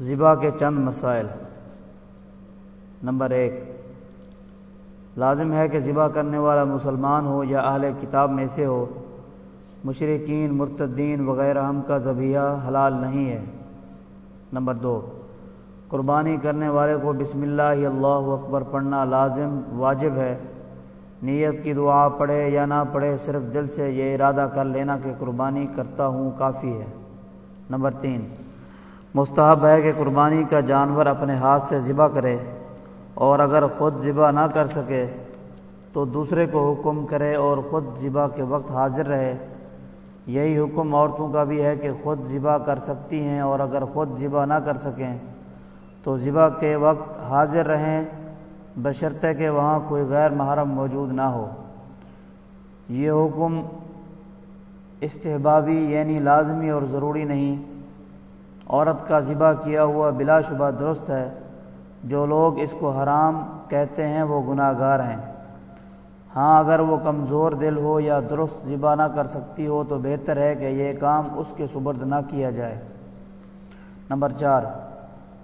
ذبا کے چند مسائل۔ نمبر ایک، لازم ہے کہ ذبح کرنے والا مسلمان ہو یا اہل کتاب میں سے ہو۔ مشرقین مرتدین وغیرہ ہم کا ذبیہ حلال نہیں ہے۔ نمبر دو، قربانی کرنے والے کو بسم اللہ اللہ اکبر پڑھنا لازم، واجب ہے۔ نیت کی دعا پڑھے یا نہ پڑھے، صرف دل سے یہ ارادہ کر لینا کہ قربانی کرتا ہوں کافی ہے۔ نمبر تین مستحب ہے کہ قربانی کا جانور اپنے ہاتھ سے ذبح کرے اور اگر خود ذبح نہ کر سکے تو دوسرے کو حکم کرے اور خود ذبح کے وقت حاضر رہے۔ یہی حکم عورتوں کا بھی ہے کہ خود ذبح کر سکتی ہیں اور اگر خود ذبح نہ کر سکیں تو ذبح کے وقت حاضر رہیں، بشرطے کہ وہاں کوئی غیر محرم موجود نہ ہو۔ یہ حکم استحبابی یعنی لازمی اور ضروری نہیں۔ عورت کا ذبح کیا ہوا بلا شبہ درست ہے۔ جو لوگ اس کو حرام کہتے ہیں وہ گناہ گار ہیں۔ ہاں اگر وہ کمزور دل ہو یا درست ذبح نہ کر سکتی ہو تو بہتر ہے کہ یہ کام اس کے سبرد نہ کیا جائے۔ نمبر چار،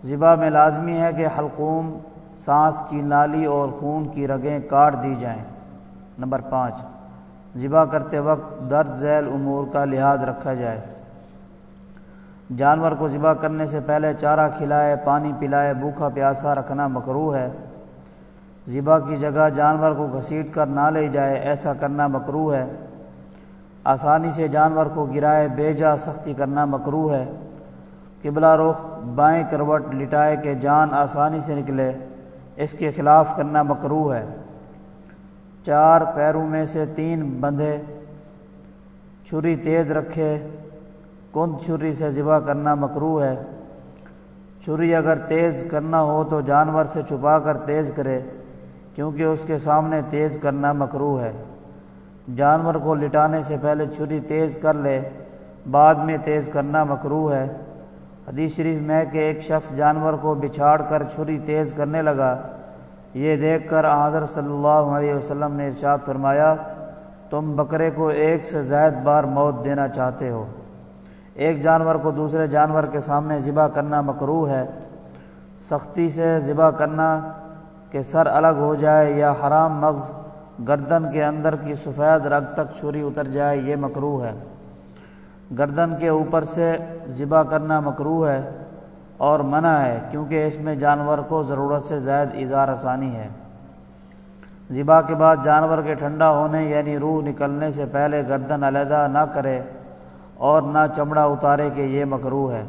ذبح میں لازمی ہے کہ حلقوم، سانس کی نالی اور خون کی رگیں کاٹ دی جائیں۔ نمبر پانچ، ذبح کرتے وقت درد ذیل امور کا لحاظ رکھا جائے۔ جانور کو ذبح کرنے سے پہلے چارہ کھلائے، پانی پلائے، بھوکھا پیاسا رکھنا مکرو ہے۔ ذبح کی جگہ جانور کو گھسیٹ کر نہ لے جائے، ایسا کرنا مکرو ہے۔ آسانی سے جانور کو گرائے بے جا سختی کرنا مکرو ہے۔ قبلہ رخ، بائیں کروٹ لٹائے کہ جان آسانی سے نکلے، اس کے خلاف کرنا مکرو ہے۔ چار پیروں میں سے تین بندھے، چھری تیز رکھے۔ کند چھری سے ذبح کرنا مکرو ہے۔ چھری اگر تیز کرنا ہو تو جانور سے چھپا کر تیز کرے، کیونکہ اس کے سامنے تیز کرنا مکرو ہے۔ جانور کو لٹانے سے پہلے چھری تیز کر لے، بعد میں تیز کرنا مکرو ہے۔ حدیث شریف میں کہ ایک شخص جانور کو بچھاڑ کر چھری تیز کرنے لگا۔ یہ دیکھ کر حضرت صلی اللہ علیہ وسلم نے ارشاد فرمایا، تم بکرے کو ایک سے زائد بار موت دینا چاہتے ہو۔ ایک جانور کو دوسرے جانور کے سامنے ذبح کرنا مکرو ہے۔ سختی سے ذبح کرنا کہ سر الگ ہو جائے یا حرام مغز گردن کے اندر کی سفید رگ تک چھری اتر جائے، یہ مکرو ہے۔ گردن کے اوپر سے ذبح کرنا مکرو ہے اور منع ہے، کیونکہ اس میں جانور کو ضرورت سے زائد اظہار آسانی ہے۔ ذبح کے بعد جانور کے ٹھنڈا ہونے یعنی روح نکلنے سے پہلے گردن علیحدہ نہ کرے۔ اور نہ چمڑا اتارے کہ یہ مکرو ہے۔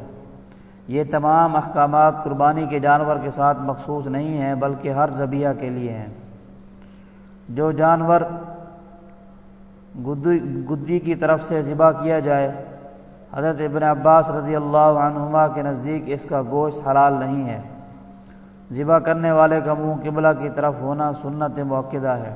یہ تمام احکامات قربانی کے جانور کے ساتھ مخصوص نہیں ہیں، بلکہ ہر ذبیہ کے لیے ہیں۔ جو جانور گدی کی طرف سے ذبح کیا جائے، حضرت ابن عباس رضی اللہ عنہما کے نزدیک اس کا گوشت حلال نہیں ہے۔ ذبح کرنے والے کا منہ قبلہ کی طرف ہونا سنت موقع ہے۔